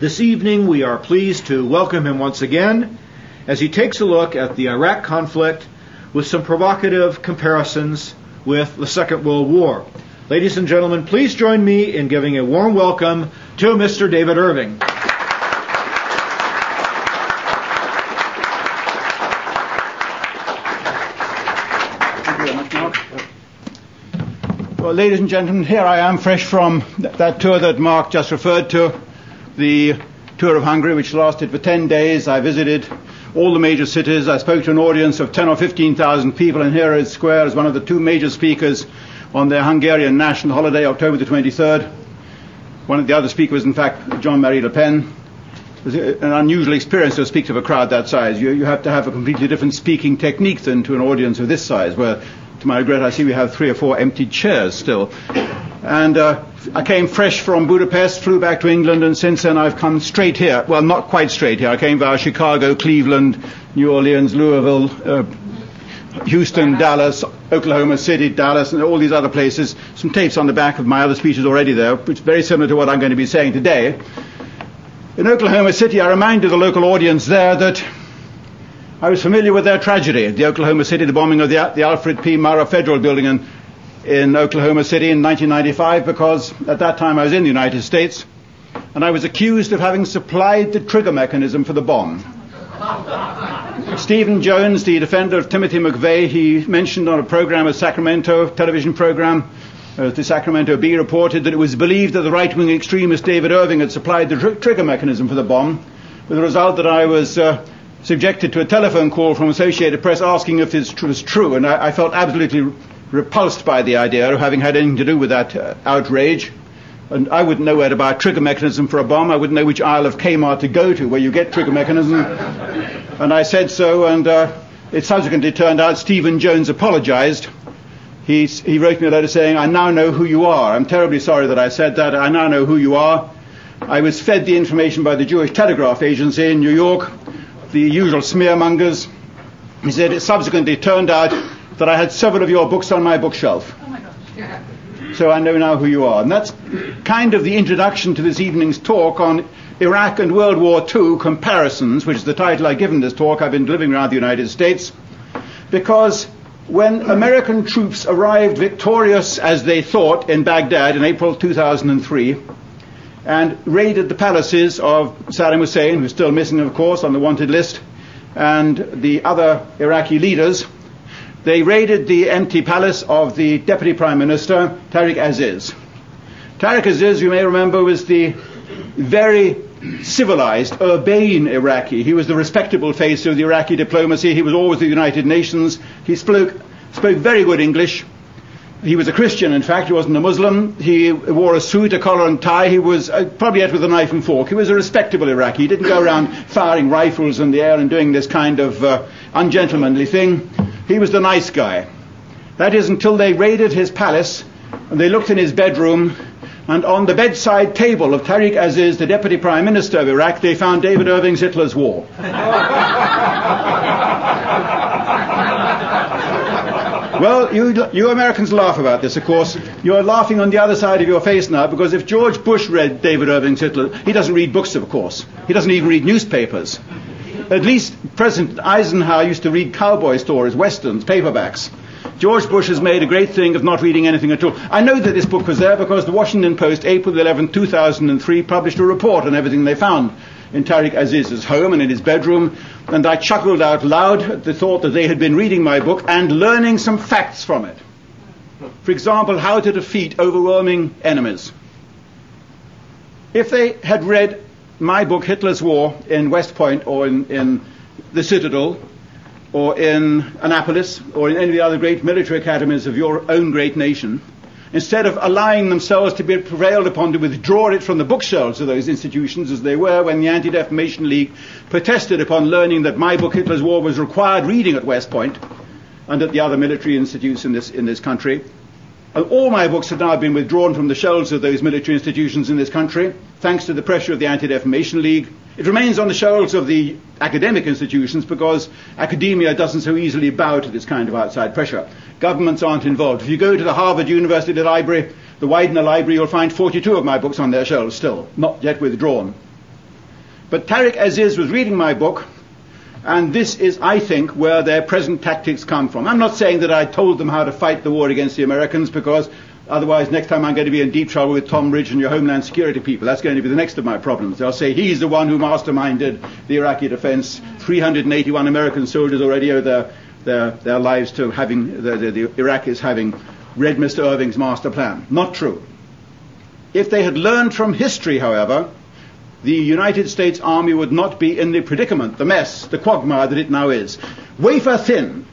This evening, we are pleased to welcome him once again as he takes a look at the Iraq conflict with some provocative comparisons with the Second World War. Ladies and gentlemen, please join me in giving a warm welcome to Mr. David Irving. Well, ladies and gentlemen, here I am, fresh from that tour that Mark just referred to, the tour of Hungary, which lasted for 10 days. I visited all the major cities. I spoke to an audience of 10 or 15,000 people in Heroes Square as one of the two major speakers on their Hungarian national holiday, October the 23rd. One of the other speakers, in fact, Jean-Marie Le Pen. It was an unusual experience to speak to a crowd that size. You, you have to have a completely different speaking technique than to an audience of this size, where to my regret, I see we have three or four empty chairs still. And uh, I came fresh from Budapest, flew back to England, and since then I've come straight here. Well, not quite straight here. I came via Chicago, Cleveland, New Orleans, Louisville, uh, Houston, Dallas, Oklahoma City, Dallas, and all these other places. Some tapes on the back of my other speeches already there, which is very similar to what I'm going to be saying today. In Oklahoma City, I reminded the local audience there that I was familiar with their tragedy, the Oklahoma City, the bombing of the, the Alfred P. Murrah Federal Building in, in Oklahoma City in 1995, because at that time I was in the United States, and I was accused of having supplied the trigger mechanism for the bomb. Stephen Jones, the defender of Timothy McVeigh, he mentioned on a program, a Sacramento television program, uh, the Sacramento Bee reported that it was believed that the right-wing extremist David Irving had supplied the tr- trigger mechanism for the bomb, with the result that I was uh, subjected to a telephone call from Associated Press asking if this was true, and I, I felt absolutely repulsed by the idea of having had anything to do with that uh, outrage. And I wouldn't know where to buy a trigger mechanism for a bomb. I wouldn't know which aisle of Kmart to go to where you get trigger mechanism. and I said so, and uh, it subsequently turned out Stephen Jones apologized. He, he wrote me a letter saying, I now know who you are. I'm terribly sorry that I said that. I now know who you are. I was fed the information by the Jewish Telegraph Agency in New York the usual smearmongers. He said it subsequently turned out that I had several of your books on my bookshelf. Oh my yeah. So I know now who you are. And that's kind of the introduction to this evening's talk on Iraq and World War II comparisons, which is the title I've given this talk. I've been living around the United States. Because when American troops arrived victorious, as they thought, in Baghdad in April 2003, and raided the palaces of Saddam Hussein, who's still missing, of course, on the wanted list, and the other Iraqi leaders. They raided the empty palace of the Deputy Prime Minister, Tariq Aziz. Tariq Aziz, you may remember, was the very civilized, urbane Iraqi. He was the respectable face of the Iraqi diplomacy. He was always at the United Nations. He spoke, spoke very good English. He was a Christian, in fact. He wasn't a Muslim. He wore a suit, a collar and tie. He was uh, probably ate with a knife and fork. He was a respectable Iraqi. He didn't go around firing rifles in the air and doing this kind of uh, ungentlemanly thing. He was the nice guy. That is until they raided his palace and they looked in his bedroom and on the bedside table of Tariq Aziz, the deputy prime minister of Iraq, they found David Irving's Hitler's War. Well, you, you Americans laugh about this, of course. You're laughing on the other side of your face now because if George Bush read David Irving's Hitler, he doesn't read books, of course. He doesn't even read newspapers. At least President Eisenhower used to read cowboy stories, westerns, paperbacks. George Bush has made a great thing of not reading anything at all. I know that this book was there because the Washington Post, April 11, 2003, published a report on everything they found in Tariq Aziz's home and in his bedroom, and I chuckled out loud at the thought that they had been reading my book and learning some facts from it. For example, how to defeat overwhelming enemies. If they had read my book, Hitler's War, in West Point or in, in the Citadel or in Annapolis or in any of the other great military academies of your own great nation, instead of allowing themselves to be prevailed upon to withdraw it from the bookshelves of those institutions as they were when the Anti-Defamation League protested upon learning that my book Hitler's War was required reading at West Point and at the other military institutes in this, in this country. All my books have now been withdrawn from the shelves of those military institutions in this country, thanks to the pressure of the Anti-Defamation League. It remains on the shelves of the academic institutions because academia doesn't so easily bow to this kind of outside pressure. Governments aren't involved. If you go to the Harvard University Library, the Widener Library, you'll find 42 of my books on their shelves still, not yet withdrawn. But Tariq Aziz was reading my book, and this is, I think, where their present tactics come from. I'm not saying that I told them how to fight the war against the Americans, because otherwise next time I'm going to be in deep trouble with Tom Ridge and your Homeland Security people. That's going to be the next of my problems. They'll say he's the one who masterminded the Iraqi defense. 381 American soldiers already owe their, their, their lives to having, the, the, the Iraqis having read Mr. Irving's master plan. Not true. If they had learned from history, however, the United States Army would not be in the predicament, the mess, the quagmire that it now is. Wafer thin,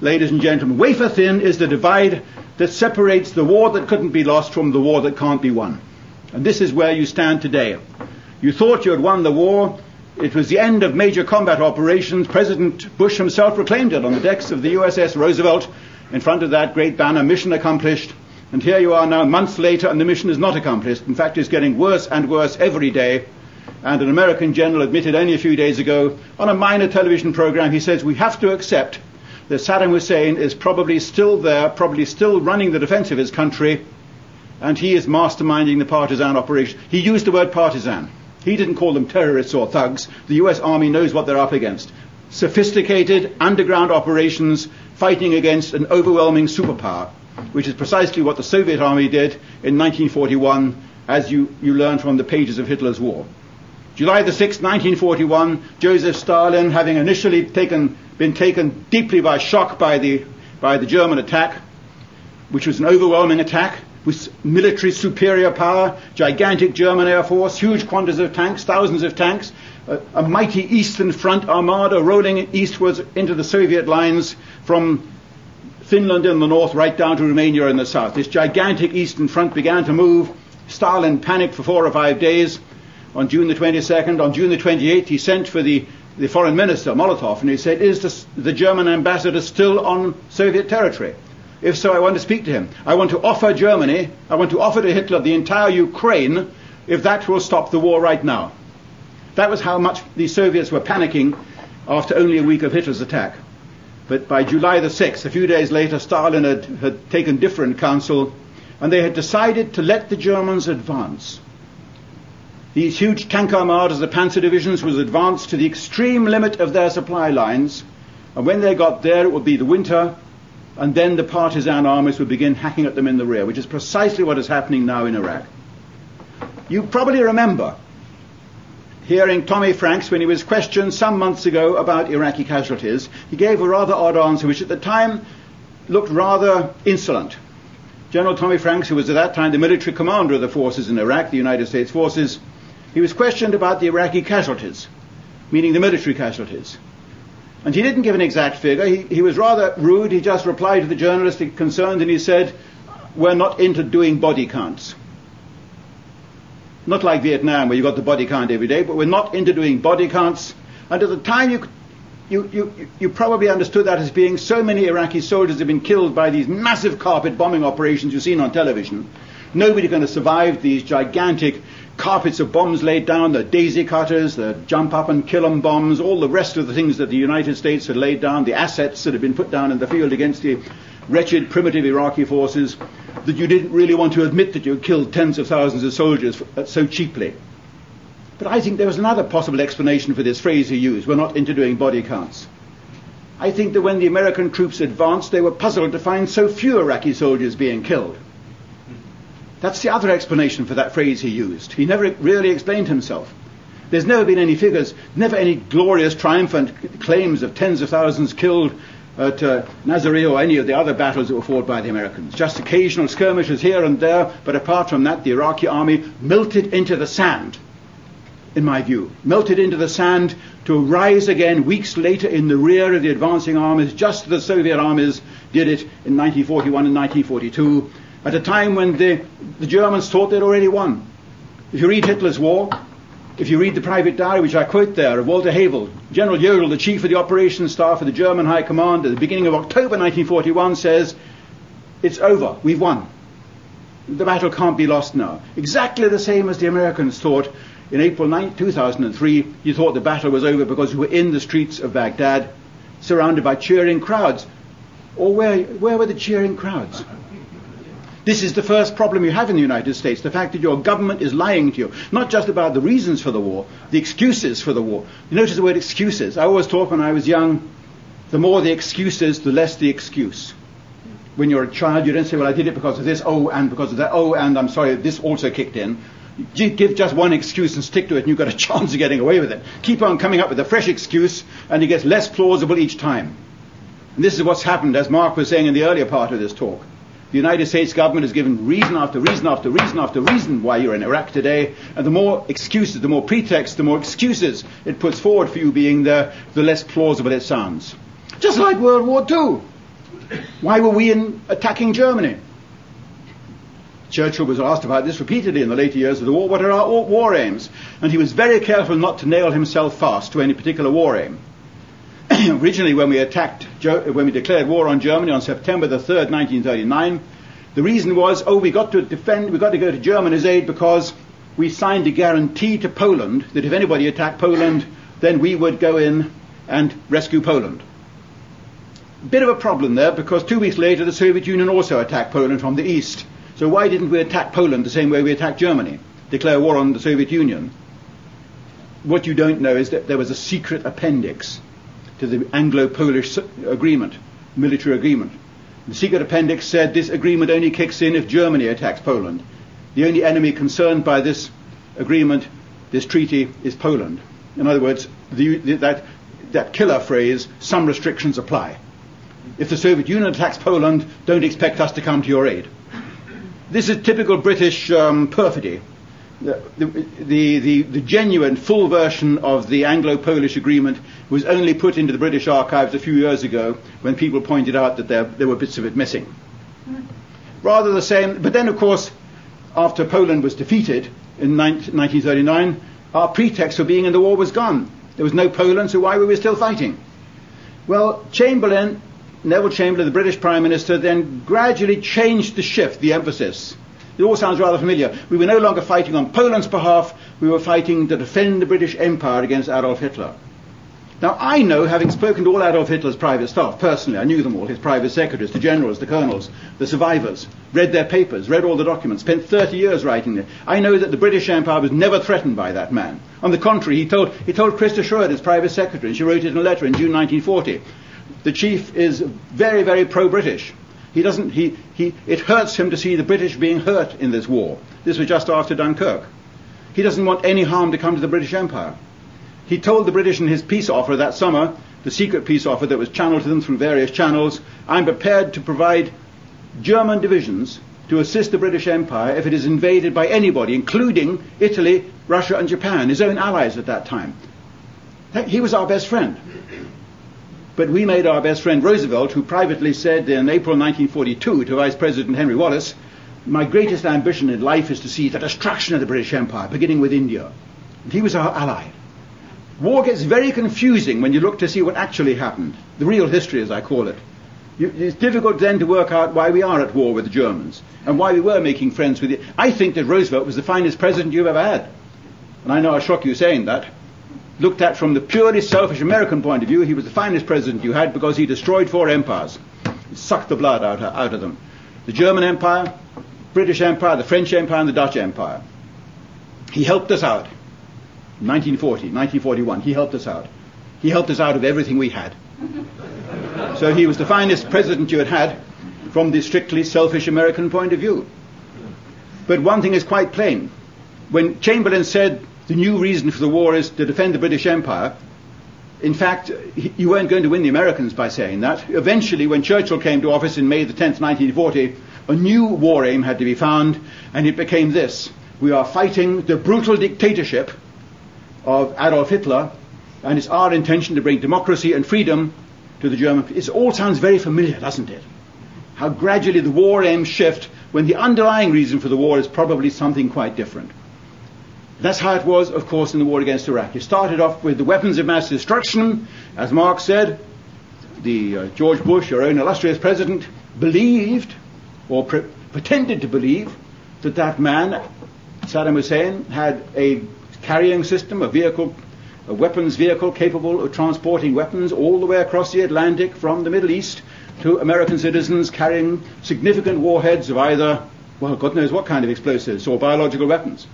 ladies and gentlemen, wafer thin is the divide that separates the war that couldn't be lost from the war that can't be won. And this is where you stand today. You thought you had won the war. It was the end of major combat operations. President Bush himself proclaimed it on the decks of the USS Roosevelt in front of that great banner, mission accomplished. And here you are now, months later, and the mission is not accomplished. In fact, it's getting worse and worse every day. And an American general admitted only a few days ago on a minor television program, he says, we have to accept that Saddam Hussein is probably still there, probably still running the defense of his country, and he is masterminding the partisan operation. He used the word partisan. He didn't call them terrorists or thugs. The US Army knows what they're up against. Sophisticated underground operations fighting against an overwhelming superpower, which is precisely what the Soviet Army did in 1941, as you, you learn from the pages of Hitler's war. July the 6th, 1941, Joseph Stalin, having initially taken, been taken deeply by shock by the, by the German attack, which was an overwhelming attack with military superior power, gigantic German air force, huge quantities of tanks, thousands of tanks, a, a mighty Eastern Front armada rolling eastwards into the Soviet lines from Finland in the north right down to Romania in the south. This gigantic Eastern Front began to move. Stalin panicked for four or five days on June the 22nd. On June the 28th, he sent for the, the foreign minister, Molotov, and he said, Is the German ambassador still on Soviet territory? If so, I want to speak to him. I want to offer Germany, I want to offer to Hitler the entire Ukraine if that will stop the war right now. That was how much the Soviets were panicking after only a week of Hitler's attack. But by July the 6th, a few days later, Stalin had, had taken different counsel, and they had decided to let the Germans advance. These huge tank armadas, the panzer divisions, was advanced to the extreme limit of their supply lines, and when they got there, it would be the winter, and then the partisan armies would begin hacking at them in the rear, which is precisely what is happening now in Iraq. You probably remember hearing Tommy Franks when he was questioned some months ago about Iraqi casualties. He gave a rather odd answer, which at the time looked rather insolent. General Tommy Franks, who was at that time the military commander of the forces in Iraq, the United States forces, he was questioned about the Iraqi casualties, meaning the military casualties. And he didn't give an exact figure. He, he was rather rude. He just replied to the journalist concerned and he said, We're not into doing body counts. Not like Vietnam where you got the body count every day, but we're not into doing body counts. And at the time you, you, you, you probably understood that as being so many Iraqi soldiers have been killed by these massive carpet bombing operations you've seen on television. Nobody going to survive these gigantic carpets of bombs laid down, the daisy cutters, the jump up and kill 'em bombs, all the rest of the things that the United States had laid down, the assets that had been put down in the field against the wretched, primitive Iraqi forces, that you didn't really want to admit that you had killed tens of thousands of soldiers so cheaply. But I think there was another possible explanation for this phrase he used. We're not into doing body counts. I think that when the American troops advanced, they were puzzled to find so few Iraqi soldiers being killed. That's the other explanation for that phrase he used. He never really explained himself. There's never been any figures, never any glorious, triumphant claims of tens of thousands killed at uh, Nasiriyah or any of the other battles that were fought by the Americans. Just occasional skirmishes here and there, but apart from that, the Iraqi army melted into the sand, in my view. Melted into the sand to rise again weeks later in the rear of the advancing armies, just as the Soviet armies did it in 1941 and 1942 at a time when the, the Germans thought they'd already won. If you read Hitler's war, if you read the private diary, which I quote there, of Walter Hewel, General Jodl, the chief of the operations staff of the German High Command, at the beginning of October 1941, says, It's over, we've won. The battle can't be lost now. Exactly the same as the Americans thought in April 9, 2003. You thought the battle was over because you were in the streets of Baghdad, surrounded by cheering crowds. Or where, where were the cheering crowds? This is the first problem you have in the United States the fact that your government is lying to you, not just about the reasons for the war, the excuses for the war. You notice the word excuses. I always thought when I was young, the more the excuses, the less the excuse. When you're a child, you don't say, well, I did it because of this, oh, and because of that, oh, and I'm sorry, this also kicked in. You give just one excuse and stick to it, and you've got a chance of getting away with it. Keep on coming up with a fresh excuse, and it gets less plausible each time. And this is what's happened, as Mark was saying in the earlier part of this talk. The United States government has given reason after reason after reason after reason why you're in Iraq today, and the more excuses, the more pretexts, the more excuses it puts forward for you being there, the less plausible it sounds. Just like World War II. Why were we in attacking Germany? Churchill was asked about this repeatedly in the later years of the war. What are our war aims? And he was very careful not to nail himself fast to any particular war aim. originally when we attacked, when we declared war on Germany on September the 3rd, 1939, the reason was, oh, we got to defend, we got to go to Germany's aid because we signed a guarantee to Poland that if anybody attacked Poland, then we would go in and rescue Poland. Bit of a problem there because two weeks later the Soviet Union also attacked Poland from the east. So why didn't we attack Poland the same way we attacked Germany? Declare war on the Soviet Union. What you don't know is that there was a secret appendix to the Anglo-Polish agreement, military agreement. The secret appendix said this agreement only kicks in if Germany attacks Poland. The only enemy concerned by this agreement, this treaty, is Poland. In other words, the, the, that, that killer phrase, some restrictions apply. If the Soviet Union attacks Poland, don't expect us to come to your aid. This is typical British um, perfidy the, the, the, genuine full version of the Anglo-Polish agreement was only put into the British archives a few years ago when people pointed out that there, there were bits of it missing. Rather the same, but then of course, after Poland was defeated in 1939, our pretext for being in the war was gone. There was no Poland, so why were we still fighting? Well, Chamberlain, Neville Chamberlain, the British Prime Minister, then gradually changed the shift, the emphasis it all sounds rather familiar. We were no longer fighting on Poland's behalf, we were fighting to defend the British Empire against Adolf Hitler. Now, I know, having spoken to all Adolf Hitler's private staff, personally, I knew them all, his private secretaries, the generals, the colonels, the survivors, read their papers, read all the documents, spent 30 years writing it. I know that the British Empire was never threatened by that man. On the contrary, he told, he told Christa Schroeder, his private secretary, and she wrote it in a letter in June 1940. The chief is very, very pro-British. He doesn't, he, he, it hurts him to see the British being hurt in this war. This was just after Dunkirk. He doesn't want any harm to come to the British Empire. He told the British in his peace offer that summer, the secret peace offer that was channeled to them through various channels, I'm prepared to provide German divisions to assist the British Empire if it is invaded by anybody, including Italy, Russia, and Japan, his own allies at that time. He was our best friend. But we made our best friend Roosevelt, who privately said in April 1942 to Vice President Henry Wallace, my greatest ambition in life is to see the destruction of the British Empire, beginning with India. And he was our ally. War gets very confusing when you look to see what actually happened, the real history as I call it. You, it's difficult then to work out why we are at war with the Germans and why we were making friends with it. I think that Roosevelt was the finest president you've ever had. And I know I shock you saying that looked at from the purely selfish American point of view, he was the finest president you had because he destroyed four empires. He sucked the blood out, out of them. The German Empire, British Empire, the French Empire, and the Dutch Empire. He helped us out. 1940, 1941, he helped us out. He helped us out of everything we had. so he was the finest president you had had from the strictly selfish American point of view. But one thing is quite plain. When Chamberlain said the new reason for the war is to defend the British Empire. In fact, you weren't going to win the Americans by saying that. Eventually, when Churchill came to office in May the 10th, 1940, a new war aim had to be found, and it became this. We are fighting the brutal dictatorship of Adolf Hitler, and it's our intention to bring democracy and freedom to the German. It all sounds very familiar, doesn't it? How gradually the war aims shift when the underlying reason for the war is probably something quite different. That's how it was, of course, in the war against Iraq. It started off with the weapons of mass destruction. As Mark said, the uh, George Bush, our own illustrious president, believed, or pre- pretended to believe, that that man, Saddam Hussein, had a carrying system, a vehicle, a weapons vehicle capable of transporting weapons all the way across the Atlantic from the Middle East to American citizens carrying significant warheads of either well, God knows what kind of explosives or biological weapons.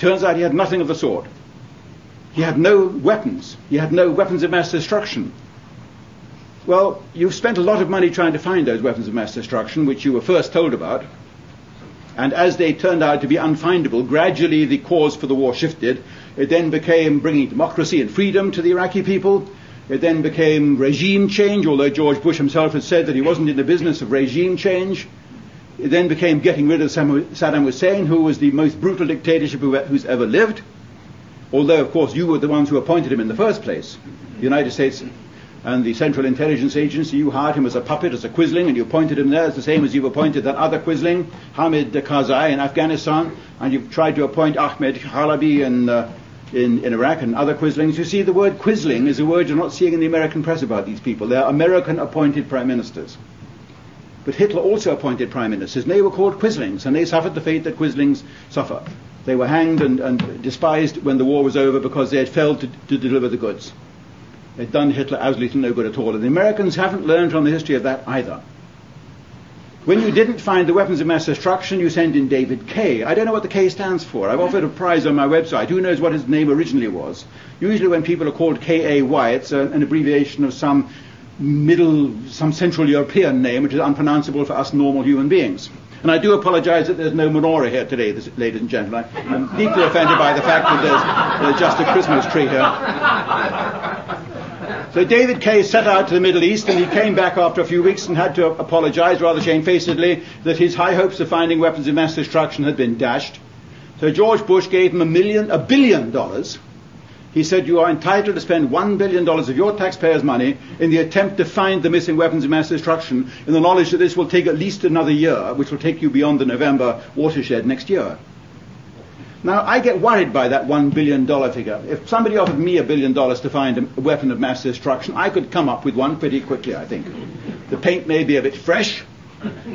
Turns out he had nothing of the sort. He had no weapons. He had no weapons of mass destruction. Well, you've spent a lot of money trying to find those weapons of mass destruction, which you were first told about. And as they turned out to be unfindable, gradually the cause for the war shifted. It then became bringing democracy and freedom to the Iraqi people. It then became regime change, although George Bush himself had said that he wasn't in the business of regime change. It then became getting rid of Saddam Hussein, who was the most brutal dictatorship who's ever lived. Although, of course, you were the ones who appointed him in the first place. The United States and the Central Intelligence Agency, you hired him as a puppet, as a quisling, and you appointed him there as the same as you've appointed that other quisling, Hamid Karzai in Afghanistan, and you've tried to appoint Ahmed Chalabi in, uh, in, in Iraq and other quislings. You see, the word quisling is a word you're not seeing in the American press about these people. They're American appointed prime ministers. But Hitler also appointed prime ministers, and they were called quislings, and they suffered the fate that quislings suffer. They were hanged and, and despised when the war was over because they had failed to, to deliver the goods. They'd done Hitler absolutely no good at all. And the Americans haven't learned from the history of that either. When you didn't find the weapons of mass destruction, you sent in David K. I don't know what the K stands for. I've offered a prize on my website. Who knows what his name originally was? Usually when people are called K-A-Y, it's a, an abbreviation of some middle, some Central European name, which is unpronounceable for us normal human beings. And I do apologize that there's no menorah here today, this, ladies and gentlemen. I'm deeply offended by the fact that there's uh, just a Christmas tree here. So David Kay set out to the Middle East and he came back after a few weeks and had to apologize rather shamefacedly that his high hopes of finding weapons of mass destruction had been dashed. So George Bush gave him a million, a billion dollars he said, You are entitled to spend $1 billion of your taxpayers' money in the attempt to find the missing weapons of mass destruction, in the knowledge that this will take at least another year, which will take you beyond the November watershed next year. Now, I get worried by that $1 billion figure. If somebody offered me a billion dollars to find a weapon of mass destruction, I could come up with one pretty quickly, I think. The paint may be a bit fresh,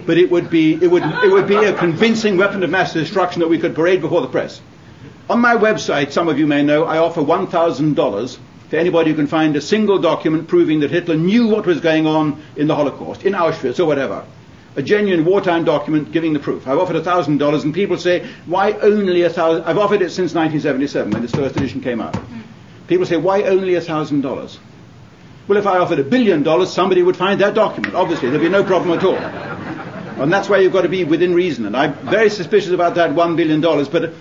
but it would be, it would, it would be a convincing weapon of mass destruction that we could parade before the press. On my website, some of you may know, I offer $1,000 to anybody who can find a single document proving that Hitler knew what was going on in the Holocaust, in Auschwitz or whatever. A genuine wartime document giving the proof. I've offered $1,000 and people say, why only a thousand? I've offered it since 1977 when this first edition came out. Hmm. People say, why only $1,000? Well, if I offered a billion dollars, somebody would find that document. Obviously, there'd be no problem at all. And that's why you've got to be within reason. And I'm very suspicious about that $1 billion, but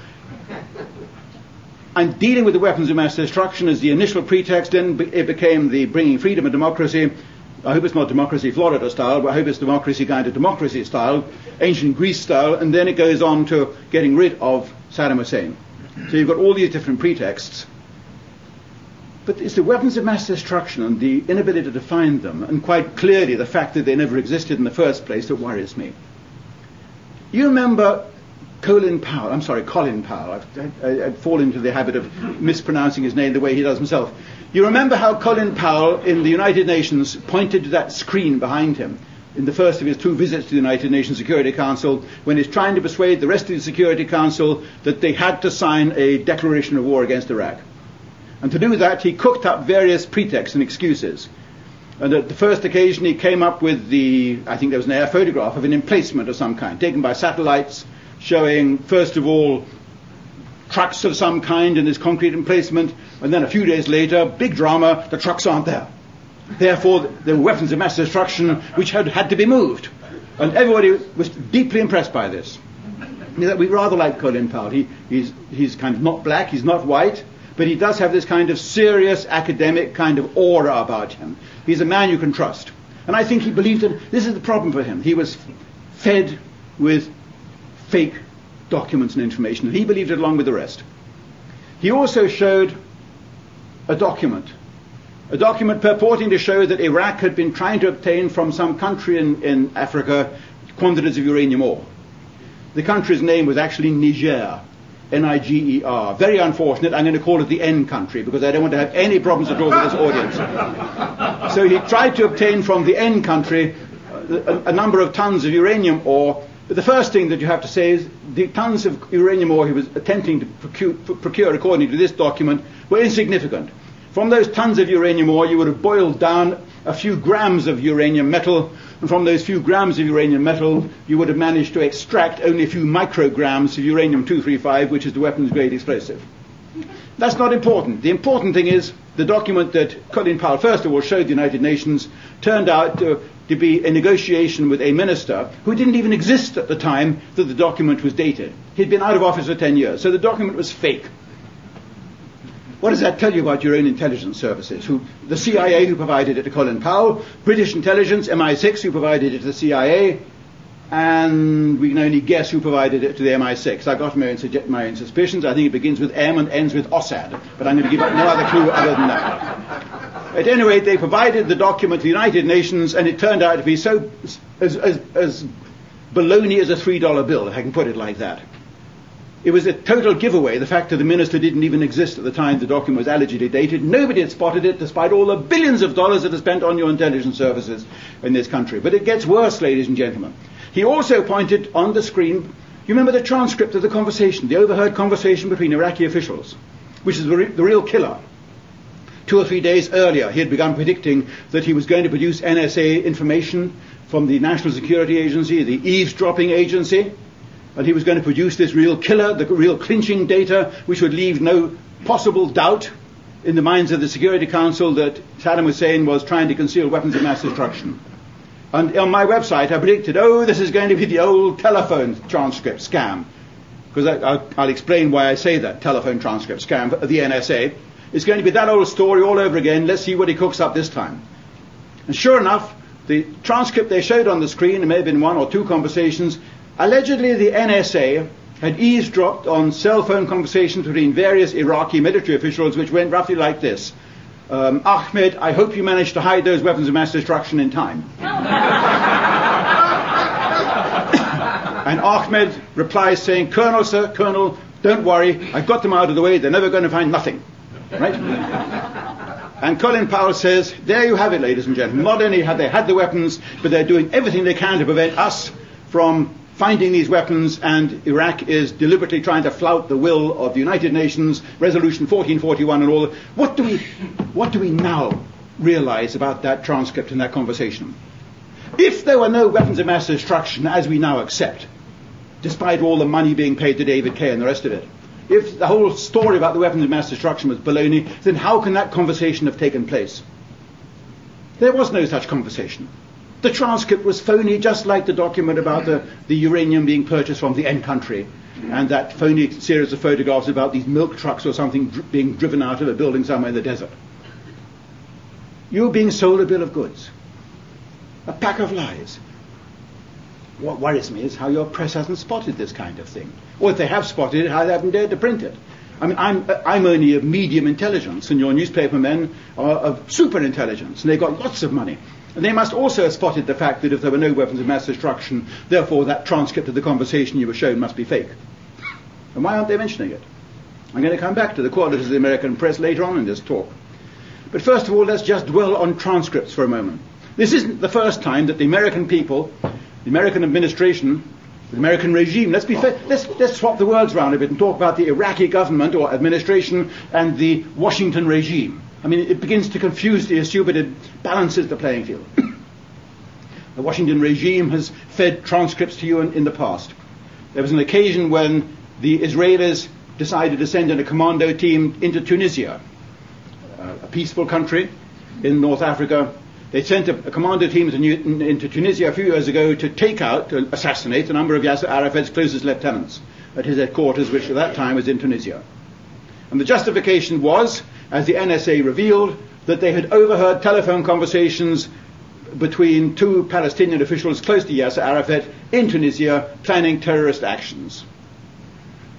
and dealing with the weapons of mass destruction as the initial pretext, then it became the bringing freedom and democracy. I hope it's not democracy Florida style, but I hope it's democracy kind of democracy style, ancient Greece style, and then it goes on to getting rid of Saddam Hussein. So you've got all these different pretexts. But it's the weapons of mass destruction and the inability to find them, and quite clearly the fact that they never existed in the first place, that worries me. You remember Colin Powell, I'm sorry, Colin Powell. I've, I, I've fallen into the habit of mispronouncing his name the way he does himself. You remember how Colin Powell in the United Nations pointed to that screen behind him in the first of his two visits to the United Nations Security Council when he's trying to persuade the rest of the Security Council that they had to sign a declaration of war against Iraq. And to do that, he cooked up various pretexts and excuses. And at the first occasion, he came up with the, I think there was an air photograph of an emplacement of some kind, taken by satellites showing, first of all, trucks of some kind in this concrete emplacement, and then a few days later, big drama, the trucks aren't there. Therefore, there were weapons of mass destruction which had had to be moved. And everybody was deeply impressed by this. We rather like Colin Powell. He, he's, he's kind of not black, he's not white, but he does have this kind of serious academic kind of aura about him. He's a man you can trust. And I think he believed that this is the problem for him. He was fed with fake documents and information, and he believed it along with the rest. He also showed a document, a document purporting to show that Iraq had been trying to obtain from some country in, in Africa quantities of uranium ore. The country's name was actually Niger, N-I-G-E-R. Very unfortunate. I'm going to call it the N country because I don't want to have any problems at all with this audience. so he tried to obtain from the N country a, a number of tons of uranium ore but the first thing that you have to say is the tons of uranium ore he was attempting to procure, procure, according to this document, were insignificant. From those tons of uranium ore, you would have boiled down a few grams of uranium metal, and from those few grams of uranium metal, you would have managed to extract only a few micrograms of uranium-235, which is the weapons-grade explosive. That's not important. The important thing is the document that Colin Powell, first of all, showed the United Nations turned out to, to be a negotiation with a minister who didn't even exist at the time that the document was dated. He'd been out of office for 10 years, so the document was fake. What does that tell you about your own intelligence services? Who, the CIA, who provided it to Colin Powell, British intelligence, MI6, who provided it to the CIA, and we can only guess who provided it to the MI6. I've got my own, my own suspicions. I think it begins with M and ends with Ossad, but I'm going to give up no other clue other than that. At any rate, they provided the document to the United Nations, and it turned out to be so as, as, as baloney as a $3 bill, if I can put it like that. It was a total giveaway, the fact that the minister didn't even exist at the time the document was allegedly dated. Nobody had spotted it, despite all the billions of dollars that are spent on your intelligence services in this country. But it gets worse, ladies and gentlemen. He also pointed on the screen, you remember the transcript of the conversation, the overheard conversation between Iraqi officials, which is the, re- the real killer. Two or three days earlier, he had begun predicting that he was going to produce NSA information from the National Security Agency, the eavesdropping agency, and he was going to produce this real killer, the real clinching data, which would leave no possible doubt in the minds of the Security Council that Saddam Hussein was trying to conceal weapons of mass destruction. And on my website, I predicted, oh, this is going to be the old telephone transcript scam. Because I'll, I'll explain why I say that telephone transcript scam the NSA. It's going to be that old story all over again. Let's see what he cooks up this time. And sure enough, the transcript they showed on the screen, there may have been one or two conversations, allegedly the NSA had eavesdropped on cell phone conversations between various Iraqi military officials, which went roughly like this um, Ahmed, I hope you managed to hide those weapons of mass destruction in time. and Ahmed replies saying, Colonel, sir, Colonel, don't worry, I've got them out of the way, they're never going to find nothing. Right? and Colin Powell says, there you have it, ladies and gentlemen. Not only have they had the weapons, but they're doing everything they can to prevent us from finding these weapons, and Iraq is deliberately trying to flout the will of the United Nations, Resolution 1441, and all. What do we, what do we now realize about that transcript and that conversation? If there were no weapons of mass destruction, as we now accept, despite all the money being paid to David Kay and the rest of it, if the whole story about the weapons of mass destruction was baloney, then how can that conversation have taken place? There was no such conversation. The transcript was phony, just like the document about the, the uranium being purchased from the end country, and that phony series of photographs about these milk trucks or something dr- being driven out of a building somewhere in the desert. You're being sold a bill of goods, a pack of lies. What worries me is how your press hasn't spotted this kind of thing. Or if they have spotted it, how they haven't dared to print it. I mean, I'm, uh, I'm only of medium intelligence, and your newspaper men are of super intelligence, and they've got lots of money. And they must also have spotted the fact that if there were no weapons of mass destruction, therefore that transcript of the conversation you were shown must be fake. And why aren't they mentioning it? I'm going to come back to the qualities of the American press later on in this talk. But first of all, let's just dwell on transcripts for a moment. This isn't the first time that the American people, the American administration, the American regime, let's, be fair, let's, let's swap the words around a bit and talk about the Iraqi government or administration and the Washington regime. I mean, it begins to confuse the issue, but it balances the playing field. the Washington regime has fed transcripts to you in, in the past. There was an occasion when the Israelis decided to send in a commando team into Tunisia, a peaceful country in North Africa. They sent a, a commando team into, into Tunisia a few years ago to take out, to assassinate a number of Yasser Arafat's closest lieutenants at his headquarters, which at that time was in Tunisia. And the justification was as the NSA revealed, that they had overheard telephone conversations between two Palestinian officials close to Yasser Arafat in Tunisia planning terrorist actions.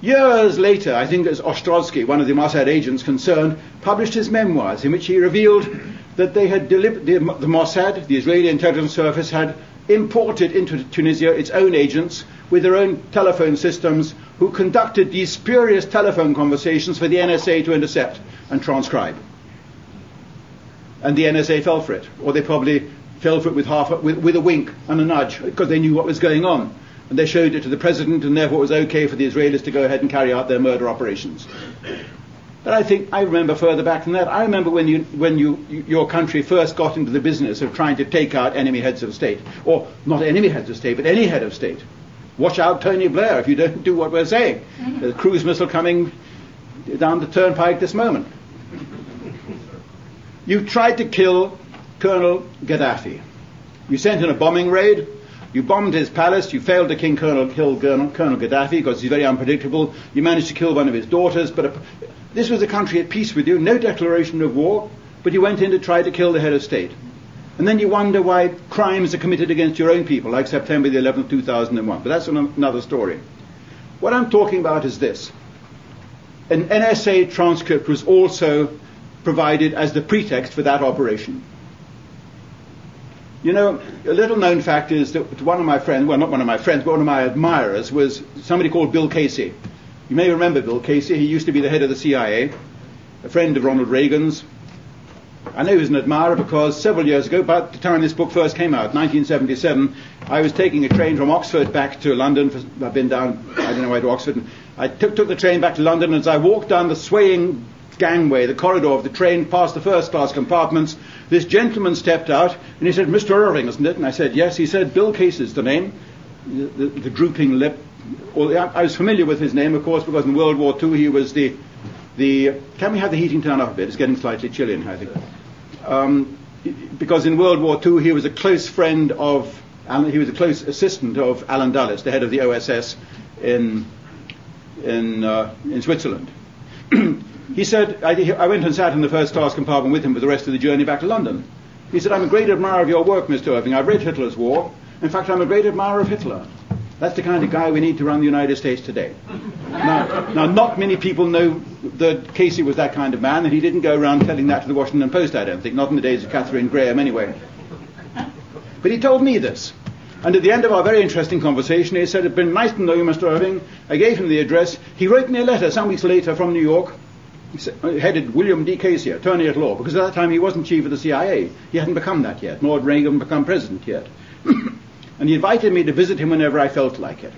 Years later, I think as Ostrovsky, one of the Mossad agents concerned, published his memoirs in which he revealed that they had the, the Mossad, the Israeli intelligence service, had imported into Tunisia its own agents with their own telephone systems who conducted these spurious telephone conversations for the NSA to intercept and transcribe. And the NSA fell for it, or they probably fell for it with half with, with a wink and a nudge because they knew what was going on. And they showed it to the president, and therefore it was okay for the Israelis to go ahead and carry out their murder operations. But I think I remember further back than that. I remember when you, when you, your country first got into the business of trying to take out enemy heads of state, or not enemy heads of state, but any head of state. Watch out, Tony Blair, if you don't do what we're saying. Mm-hmm. There's a cruise missile coming down the turnpike this moment. You tried to kill Colonel Gaddafi. You sent in a bombing raid. You bombed his palace. You failed to kill Colonel, kill Colonel, Colonel Gaddafi because he's very unpredictable. You managed to kill one of his daughters. But a, this was a country at peace with you, no declaration of war, but you went in to try to kill the head of state. And then you wonder why crimes are committed against your own people, like September the 11th, 2001. But that's another story. What I'm talking about is this. An NSA transcript was also provided as the pretext for that operation. You know, a little known fact is that one of my friends, well, not one of my friends, but one of my admirers was somebody called Bill Casey. You may remember Bill Casey. He used to be the head of the CIA, a friend of Ronald Reagan's. I know he was an admirer because several years ago, about the time this book first came out, 1977, I was taking a train from Oxford back to London. For, I've been down, I don't know where to Oxford. And I took, took the train back to London, and as I walked down the swaying gangway, the corridor of the train, past the first class compartments, this gentleman stepped out, and he said, Mr. Irving, isn't it? And I said, yes. He said, Bill Casey's the name. The, the, the drooping lip, well, I was familiar with his name, of course, because in World War II he was the the. Can we have the heating turned up a bit? It's getting slightly chilly in here. Um, because in World War II he was a close friend of. He was a close assistant of Allen Dulles, the head of the OSS in in uh, in Switzerland. he said, I, I went and sat in the first class compartment with him for the rest of the journey back to London. He said, I'm a great admirer of your work, Mr. Irving. I've read Hitler's War. In fact, I'm a great admirer of Hitler. That's the kind of guy we need to run the United States today. Now, now, not many people know that Casey was that kind of man, and he didn't go around telling that to the Washington Post, I don't think, not in the days of Katharine Graham anyway. But he told me this. And at the end of our very interesting conversation, he said, It's been nice to know you, Mr. Irving. I gave him the address. He wrote me a letter some weeks later from New York, uh, headed William D. Casey, attorney at law, because at that time he wasn't chief of the CIA. He hadn't become that yet, nor had Reagan become president yet. And he invited me to visit him whenever I felt like it.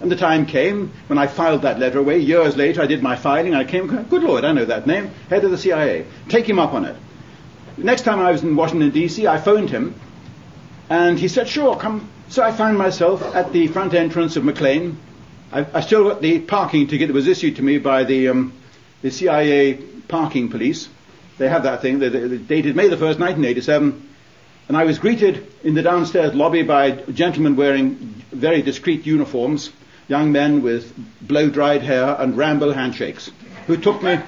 And the time came when I filed that letter away. Years later, I did my filing. I came, good Lord, I know that name, head of the CIA. Take him up on it. next time I was in Washington, D.C., I phoned him, and he said, sure, come. So I found myself at the front entrance of McLean. I, I still got the parking ticket that was issued to me by the, um, the CIA parking police. They have that thing. They, they, dated May the 1st, 1987. And I was greeted in the downstairs lobby by gentlemen wearing very discreet uniforms, young men with blow-dried hair and ramble handshakes, who took me,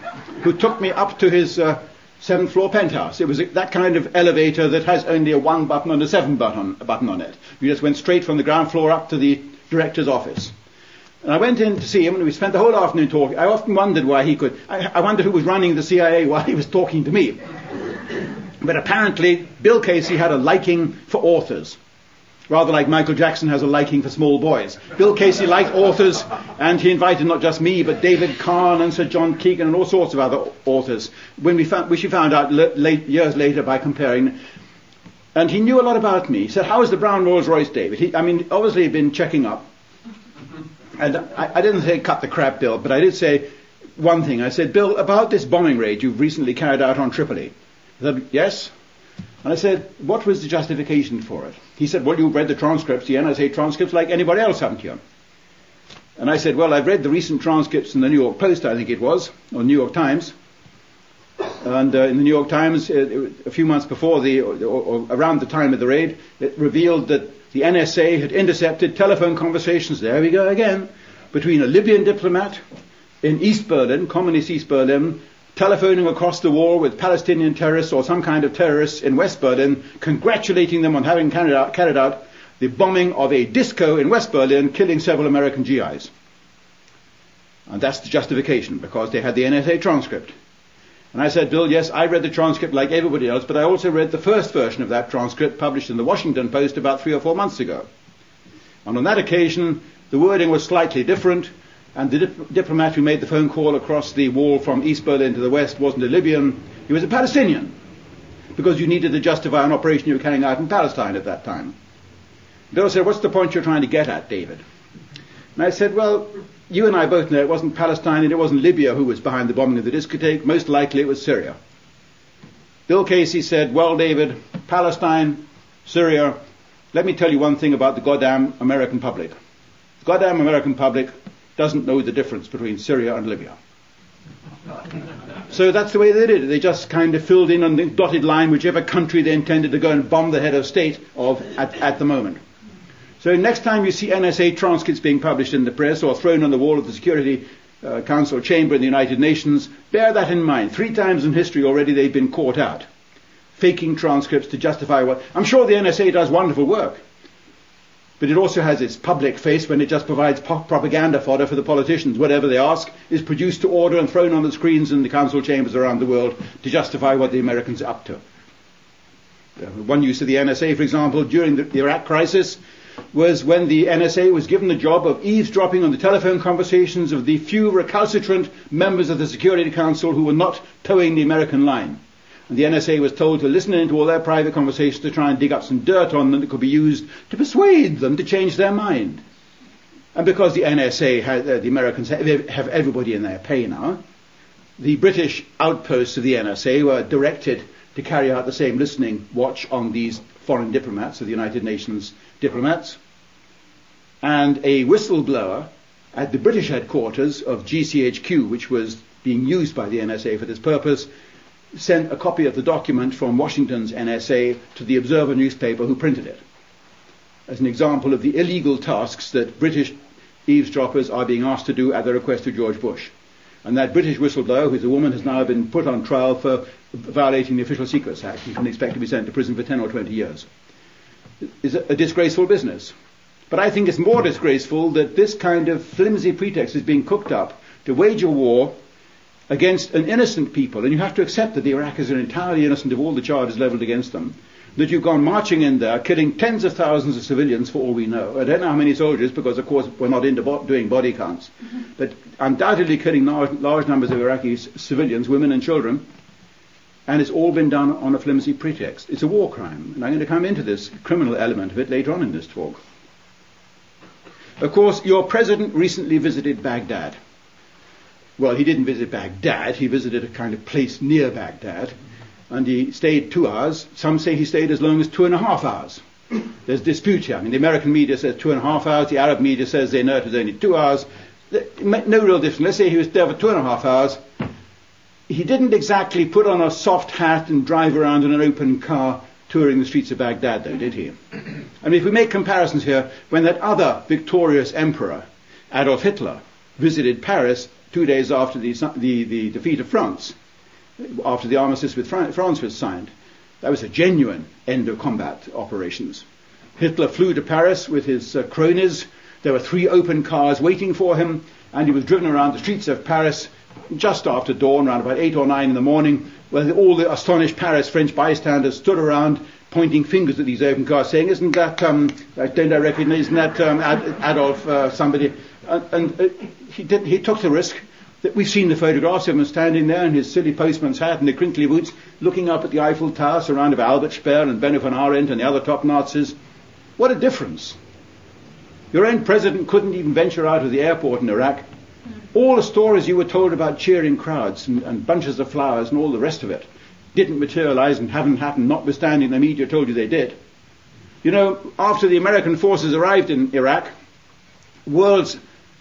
who took me up to his uh, seventh floor penthouse. It was that kind of elevator that has only a one button and a seven button, button on it. You just went straight from the ground floor up to the director's office. And I went in to see him, and we spent the whole afternoon talking. I often wondered why he could. I, I wondered who was running the CIA while he was talking to me. But apparently, Bill Casey had a liking for authors. Rather like Michael Jackson has a liking for small boys. Bill Casey liked authors, and he invited not just me, but David Kahn and Sir John Keegan and all sorts of other authors, when we found, which we found out late, years later by comparing. And he knew a lot about me. He said, how is the brown Rolls Royce, David? He, I mean, obviously he'd been checking up. And I, I didn't say cut the crap, Bill, but I did say one thing. I said, Bill, about this bombing raid you've recently carried out on Tripoli. Said, yes. And I said, what was the justification for it? He said, well, you've read the transcripts, and I say transcripts like anybody else, haven't you? And I said, well, I've read the recent transcripts in the New York Post, I think it was, or New York Times. And uh, in the New York Times, uh, a few months before the, or, or around the time of the raid, it revealed that the NSA had intercepted telephone conversations, there we go again, between a Libyan diplomat in East Berlin, communist East Berlin, telephoning across the wall with Palestinian terrorists or some kind of terrorists in West Berlin, congratulating them on having carried out, carried out the bombing of a disco in West Berlin, killing several American GIs. And that's the justification, because they had the NSA transcript. And I said, Bill, yes, I read the transcript like everybody else, but I also read the first version of that transcript published in the Washington Post about three or four months ago. And on that occasion, the wording was slightly different, and the dip- diplomat who made the phone call across the wall from East Berlin to the west wasn't a Libyan, he was a Palestinian. Because you needed to justify an operation you were carrying out in Palestine at that time. Bill said, What's the point you're trying to get at, David? And I said, Well, you and I both know it wasn't Palestine and it wasn't Libya who was behind the bombing of the discotheque. Most likely it was Syria. Bill Casey said, Well, David, Palestine, Syria, let me tell you one thing about the goddamn American public. The goddamn American public doesn't know the difference between Syria and Libya. So that's the way they did it. They just kind of filled in on the dotted line whichever country they intended to go and bomb the head of state of at, at the moment. So next time you see NSA transcripts being published in the press or thrown on the wall of the Security uh, Council chamber in the United Nations, bear that in mind. Three times in history already they've been caught out, faking transcripts to justify what. I'm sure the NSA does wonderful work, but it also has its public face when it just provides propaganda fodder for the politicians. Whatever they ask is produced to order and thrown on the screens in the council chambers around the world to justify what the Americans are up to. Uh, one use of the NSA, for example, during the, the Iraq crisis, was when the NSA was given the job of eavesdropping on the telephone conversations of the few recalcitrant members of the Security Council who were not toeing the American line. And the NSA was told to listen into all their private conversations to try and dig up some dirt on them that could be used to persuade them to change their mind. And because the NSA, had, uh, the Americans have, everybody in their pay now, the British outposts of the NSA were directed to carry out the same listening watch on these foreign diplomats of the United Nations diplomats. And a whistleblower at the British headquarters of GCHQ, which was being used by the NSA for this purpose, sent a copy of the document from Washington's NSA to the Observer newspaper who printed it as an example of the illegal tasks that British eavesdroppers are being asked to do at the request of George Bush. And that British whistleblower, who's a woman, has now been put on trial for violating the Official Secrets Act. He can expect to be sent to prison for 10 or 20 years. It's a disgraceful business. But I think it's more disgraceful that this kind of flimsy pretext is being cooked up to wage a war against an innocent people, and you have to accept that the Iraqis are entirely innocent of all the charges leveled against them, that you've gone marching in there, killing tens of thousands of civilians for all we know. I don't know how many soldiers, because of course we're not into bo- doing body counts, mm-hmm. but undoubtedly killing large, large numbers of Iraqi civilians, women and children, and it's all been done on a flimsy pretext. It's a war crime, and I'm going to come into this criminal element of it later on in this talk. Of course, your president recently visited Baghdad. Well, he didn't visit Baghdad, he visited a kind of place near Baghdad, and he stayed two hours. Some say he stayed as long as two and a half hours. There's dispute here. I mean, the American media says two and a half hours, the Arab media says they know it was only two hours. No real difference. Let's say he was there for two and a half hours. He didn't exactly put on a soft hat and drive around in an open car touring the streets of Baghdad, though, did he? I mean, if we make comparisons here, when that other victorious emperor, Adolf Hitler, visited Paris, two days after the, the, the defeat of France, after the armistice with France was signed. That was a genuine end of combat operations. Hitler flew to Paris with his uh, cronies. There were three open cars waiting for him, and he was driven around the streets of Paris just after dawn, around about eight or nine in the morning, where all the astonished Paris French bystanders stood around pointing fingers at these open cars, saying, "Isn't that? Um, don't I recognise? Isn't that um, Ad- Adolf uh, somebody?" And, and uh, he did. He took the risk. That we've seen the photographs of him standing there in his silly postman's hat and the crinkly boots, looking up at the Eiffel Tower, surrounded by Albert Speer and Benno von Arent and the other top Nazis. What a difference! Your own president couldn't even venture out of the airport in Iraq. All the stories you were told about cheering crowds and, and bunches of flowers and all the rest of it didn't materialize and haven't happened, notwithstanding the media told you they did. You know, after the American forces arrived in Iraq, world's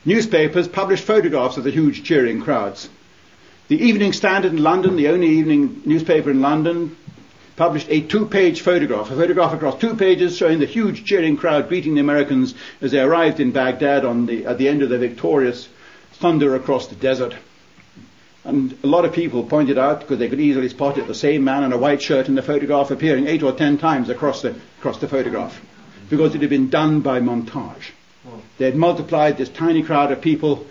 Newspapers published photographs of the huge cheering crowds. The Evening Standard in London, the only evening newspaper in London, published a two-page photograph, a photograph across two pages showing the huge cheering crowd greeting the Americans as they arrived in Baghdad the, at the end of their victorious thunder across the desert. And a lot of people pointed out, because they could easily spot it, the same man in a white shirt in the photograph appearing eight or ten times across the, across the photograph, because it had been done by montage. They had multiplied this tiny crowd of people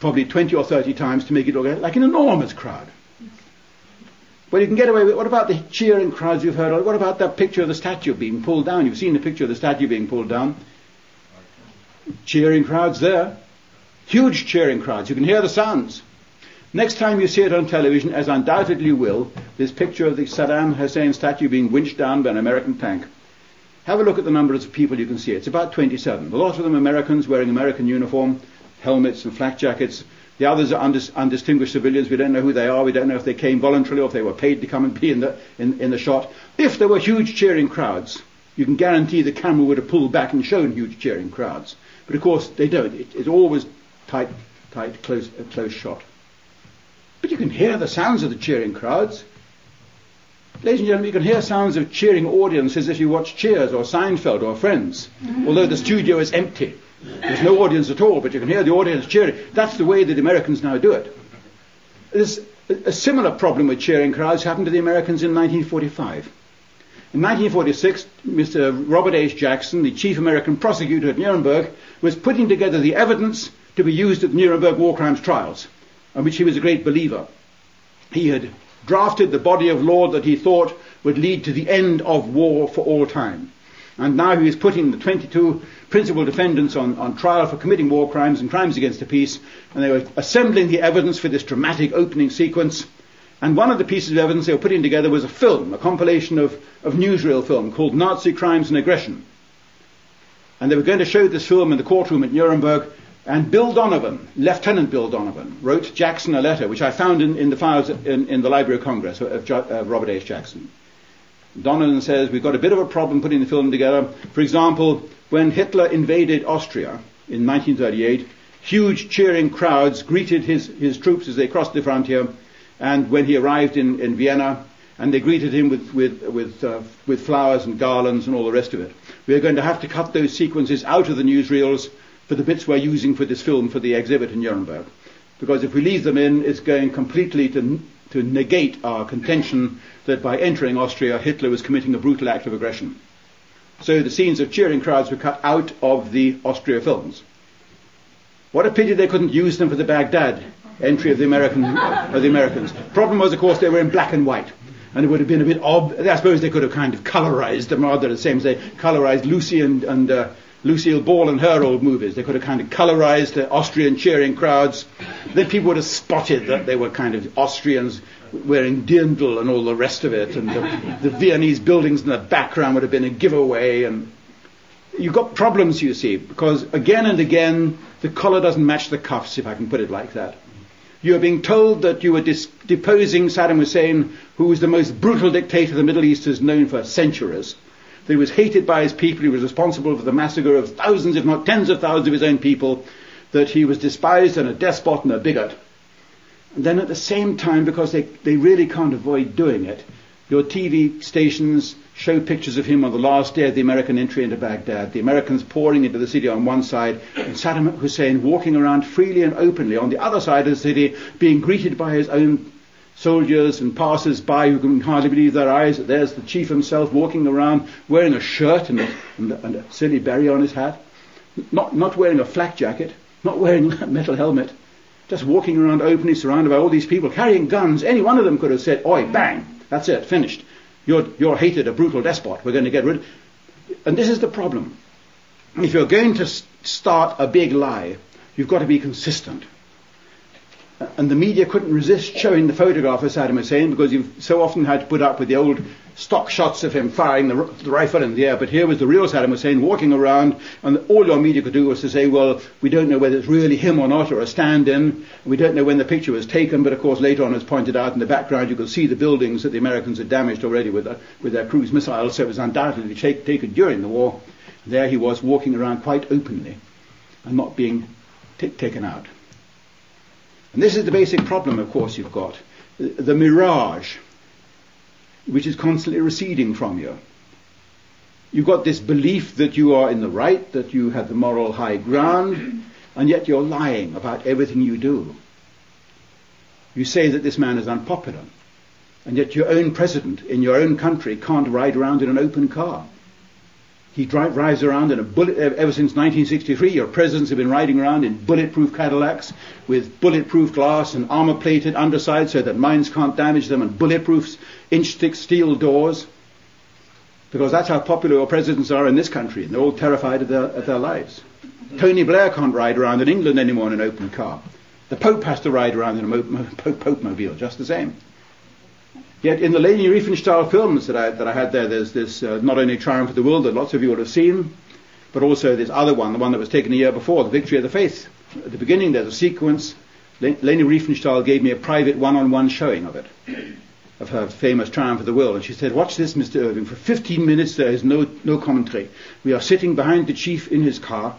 probably 20 or 30 times to make it look like an enormous crowd. Well, you can get away with, it. what about the cheering crowds you've heard? What about that picture of the statue being pulled down? You've seen the picture of the statue being pulled down. Cheering crowds there. Huge cheering crowds. You can hear the sounds. Next time you see it on television, as undoubtedly you will, this picture of the Saddam Hussein statue being winched down by an American tank. Have a look at the numbers of people you can see. It's about 27. A lot of them Americans wearing American uniform, helmets and flak jackets. The others are undis- undistinguished civilians. We don't know who they are. We don't know if they came voluntarily or if they were paid to come and be in the, in, in the shot. If there were huge cheering crowds, you can guarantee the camera would have pulled back and shown huge cheering crowds. But of course, they don't. It, it's always tight, tight, close, a close shot. But you can hear the sounds of the cheering crowds. Ladies and gentlemen, you can hear sounds of cheering audiences if you watch Cheers or Seinfeld or Friends, although the studio is empty. There's no audience at all, but you can hear the audience cheering. That's the way that the Americans now do it. There's a similar problem with cheering crowds happened to the Americans in 1945. In 1946, Mr. Robert H. Jackson, the chief American prosecutor at Nuremberg, was putting together the evidence to be used at the Nuremberg war crimes trials, on which he was a great believer. He had drafted the body of law that he thought would lead to the end of war for all time. And now he is putting the 22 principal defendants on, on trial for committing war crimes and crimes against the peace, and they were assembling the evidence for this dramatic opening sequence. And one of the pieces of evidence they were putting together was a film, a compilation of, of newsreel film called Nazi Crimes and Aggression. And they were going to show this film in the courtroom at Nuremberg, and Bill Donovan, Lieutenant Bill Donovan, wrote Jackson a letter, which I found in, in the files in, in, the Library of Congress of, of Robert H. Jackson. Donovan says, we've got a bit of a problem putting the film together. For example, when Hitler invaded Austria in 1938, huge cheering crowds greeted his, his troops as they crossed the frontier, and when he arrived in, in Vienna, and they greeted him with, with, with, uh, with flowers and garlands and all the rest of it. We are going to have to cut those sequences out of the newsreels for the bits we're using for this film for the exhibit in Nuremberg. Because if we leave them in, it's going completely to, to negate our contention that by entering Austria, Hitler was committing a brutal act of aggression. So the scenes of cheering crowds were cut out of the Austria films. What a pity they couldn't use them for the Baghdad entry of the, American, of the Americans. Problem was, of course, they were in black and white. And it would have been a bit odd. I suppose they could have kind of colorized them rather the same as they colorized Lucy and, and uh, Lucille Ball and her old movies. They could have kind of colorized the Austrian cheering crowds. Then people would have spotted that they were kind of Austrians wearing dirndl and all the rest of it. And the, the Viennese buildings in the background would have been a giveaway. And you've got problems, you see, because again and again, the collar doesn't match the cuffs, if I can put it like that. You are being told that you are dis- deposing Saddam Hussein, who was the most brutal dictator the Middle East has known for centuries. He was hated by his people, he was responsible for the massacre of thousands, if not tens of thousands of his own people, that he was despised and a despot and a bigot. And then at the same time, because they, they really can't avoid doing it, your TV stations show pictures of him on the last day of the American entry into Baghdad, the Americans pouring into the city on one side, and Saddam Hussein walking around freely and openly on the other side of the city, being greeted by his own soldiers and passers by who can hardly believe their eyes that there's the chief himself walking around wearing a shirt and a, and a, and a silly berry on his hat, not, not wearing a flak jacket, not wearing a metal helmet, just walking around openly surrounded by all these people carrying guns. Any one of them could have said, oi, bang, that's it, finished. You're, you're hated, a brutal despot. We're going to get rid. And this is the problem. If you're going to start a big lie, you've got to be consistent. And the media couldn't resist showing the photograph of Saddam Hussein because you've so often had to put up with the old stock shots of him firing the, the, rifle in the air. But here was the real Saddam Hussein walking around, and all your media could do was to say, well, we don't know whether it's really him or not, or a stand-in. We don't know when the picture was taken, but of course later on, as pointed out in the background, you could see the buildings that the Americans had damaged already with, the, with their cruise missiles, so it was undoubtedly take, taken during the war. There he was walking around quite openly and not being t- taken out. And this is the basic problem, of course, you've got. The mirage, which is constantly receding from you. You've got this belief that you are in the right, that you have the moral high ground, and yet you're lying about everything you do. You say that this man is unpopular, and yet your own president in your own country can't ride around in an open car. He drives around in a bullet, ever since 1963, your presidents have been riding around in bulletproof Cadillacs with bulletproof glass and armor plated undersides so that mines can't damage them and bulletproof inch thick steel doors. Because that's how popular your presidents are in this country, and they're all terrified of their, of their lives. Tony Blair can't ride around in England anymore in an open car. The Pope has to ride around in a mo- Pope mobile, just the same. Yet in the Leni Riefenstahl films that I, that I had there, there's this uh, not only Triumph of the Will that lots of you would have seen, but also this other one, the one that was taken a year before, The Victory of the Faith, At the beginning, there's a sequence. Leni Riefenstahl gave me a private one-on-one showing of it, of her famous Triumph of the Will. And she said, watch this, Mr. Irving. For 15 minutes, there is no, no commentary. We are sitting behind the chief in his car,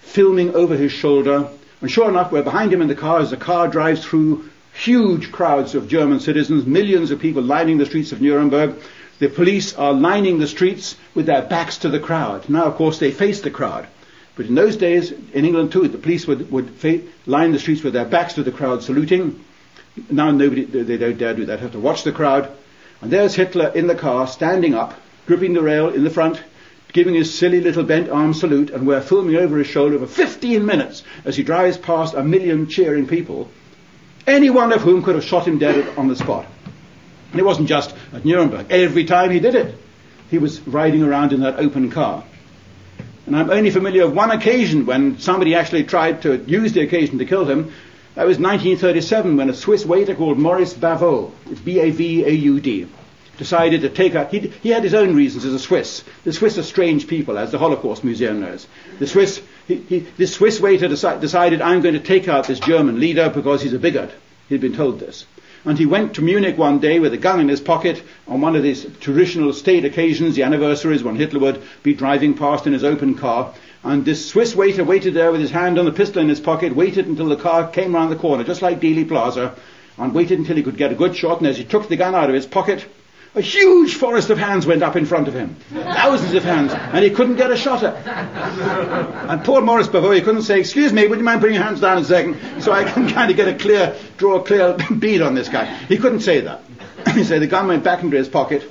filming over his shoulder. And sure enough, we're behind him in the car as the car drives through huge crowds of German citizens, millions of people lining the streets of Nuremberg. The police are lining the streets with their backs to the crowd. Now, of course, they face the crowd. But in those days, in England too, the police would, would fa- line the streets with their backs to the crowd, saluting. Now nobody, they don't dare do that. They have to watch the crowd. And there's Hitler in the car, standing up, gripping the rail in the front, giving his silly little bent arm salute, and we're filming over his shoulder for 15 minutes as he drives past a million cheering people, any one of whom could have shot him dead on the spot. And it wasn't just at Nuremberg. Every time he did it, he was riding around in that open car. And I'm only familiar with one occasion when somebody actually tried to use the occasion to kill him. That was 1937 when a Swiss waiter called Maurice Bavaud, B-A-V-A-U-D, decided to take out, he, he, had his own reasons as a Swiss. The Swiss are strange people, as the Holocaust Museum knows. The Swiss, he, he, this Swiss waiter deci- decided, I'm going to take out this German leader because he's a bigot. He'd been told this. And he went to Munich one day with a gun in his pocket on one of these traditional state occasions, the anniversaries when Hitler would be driving past in his open car. And this Swiss waiter waited there with his hand on the pistol in his pocket, waited until the car came round the corner, just like Dealey Plaza, and waited until he could get a good shot. And as he took the gun out of his pocket, a huge forest of hands went up in front of him. Thousands of hands. And he couldn't get a shot at. And poor Maurice Bavaud, he couldn't say, excuse me, would you mind putting your hands down a second so I can kind of get a clear, draw a clear bead on this guy. He couldn't say that. he said the gun went back into his pocket.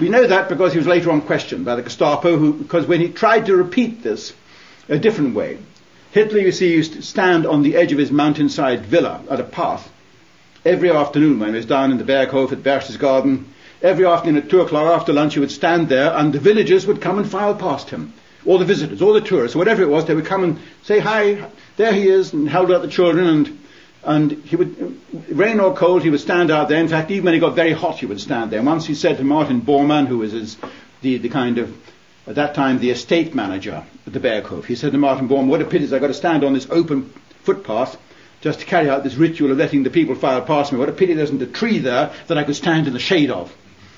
We know that because he was later on questioned by the Gestapo, who, because when he tried to repeat this a different way, Hitler, you see, used to stand on the edge of his mountainside villa at a path every afternoon when he was down in the Berghof at Berchtesgaden Every afternoon at two o'clock after lunch, he would stand there, and the villagers would come and file past him. All the visitors, all the tourists, whatever it was, they would come and say, "Hi, there he is," and held out the children, and and he would, rain or cold, he would stand out there. In fact, even when it got very hot, he would stand there. And once he said to Martin Bormann, who was his, the, the kind of, at that time, the estate manager at the Berghof, he said to Martin Bormann, what a pity I've got to stand on this open footpath just to carry out this ritual of letting the people file past me. What a pity there isn't a tree there that I could stand in the shade of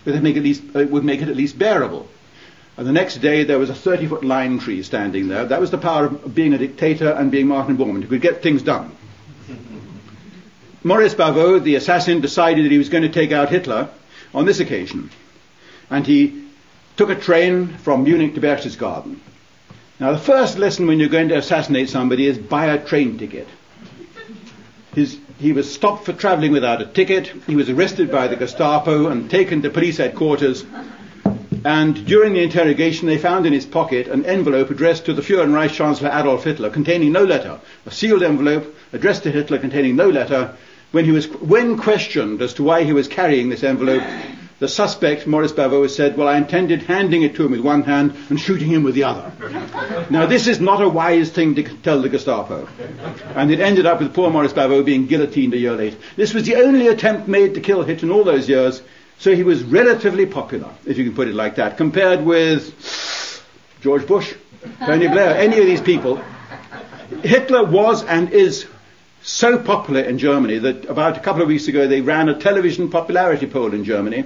it, make at least, it would make it at least bearable. And the next day there was a 30 foot lime tree standing there. That was the power of being a dictator and being Martin Bormann. He could get things done. Maurice Bavaud, the assassin, decided that he was going to take out Hitler on this occasion. And he took a train from Munich to Berchtesgaden. Now, the first lesson when you're going to assassinate somebody is buy a train ticket. His he was stopped for travelling without a ticket. He was arrested by the Gestapo and taken to police headquarters. And during the interrogation, they found in his pocket an envelope addressed to the Fuhrer and Reich Chancellor Adolf Hitler, containing no letter. A sealed envelope addressed to Hitler, containing no letter. When he was, when questioned as to why he was carrying this envelope, the suspect, Maurice Bavaud, said, Well, I intended handing it to him with one hand and shooting him with the other. now, this is not a wise thing to tell the Gestapo. And it ended up with poor Maurice Bavaud being guillotined a year later. This was the only attempt made to kill Hitler in all those years, so he was relatively popular, if you can put it like that, compared with George Bush, Tony Blair, any of these people. Hitler was and is so popular in Germany that about a couple of weeks ago they ran a television popularity poll in Germany